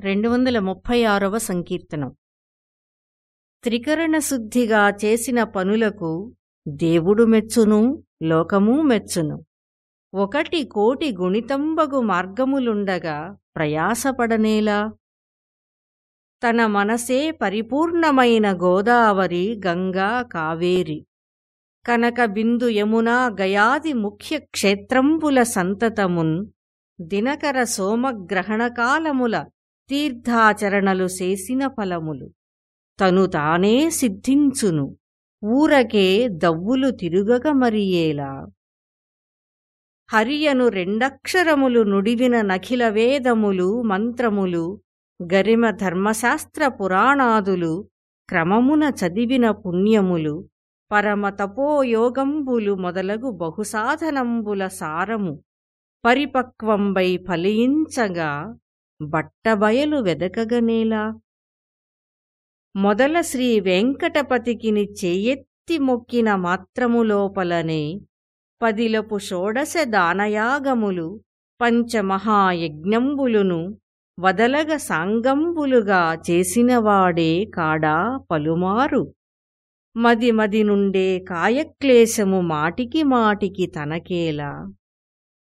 రెండు వందల ముప్పై ఆరవ సంకీర్తనం. త్రికరణశుద్ధిగా చేసిన పనులకు దేవుడు మెచ్చును లోకమూ మెచ్చును. ఒకటి కోటి గుణితంబగు మార్గములుండగా ప్రయాసపడనేలా? తన మనసే పరిపూర్ణమైన గోదావరి గంగా కావేరి. కనక బిందు యమునా గయాది ముఖ్య క్షేత్రంబుల సంతతమున్ దినకర సోమగ్రహణకాలముల తీర్థాచరణలు చేసిన ఫలములు. తను తానే సిద్ధించును. ఊరకే దవ్వులు తిరుగక మరియేలా. హరియను రెండక్షరములు నుడివిన నఖిల వేదములు మంత్రములు గరిమ ధర్మశాస్త్ర పురాణాదులు క్రమమున చదివిన పుణ్యములు పరమ తపోయోగంబులు మొదలగు బహుసాధనంబుల సారము. పరిపక్వంబై ఫలించగా బట్టబయలు వెదకగనేలా? మొదల శ్రీ వెంకటపతికిని చెయ్యెత్తి మొక్కిన మాత్రములోపలనే పదిలపు షోడశ దానయాగములు పంచమహాయజ్ఞంబులును వదలగ సాంగంబులుగా చేసినవాడే కాడా పలుమారు? మది మది నుండే కాయక్లేశము మాటికి మాటికి తనకేలా?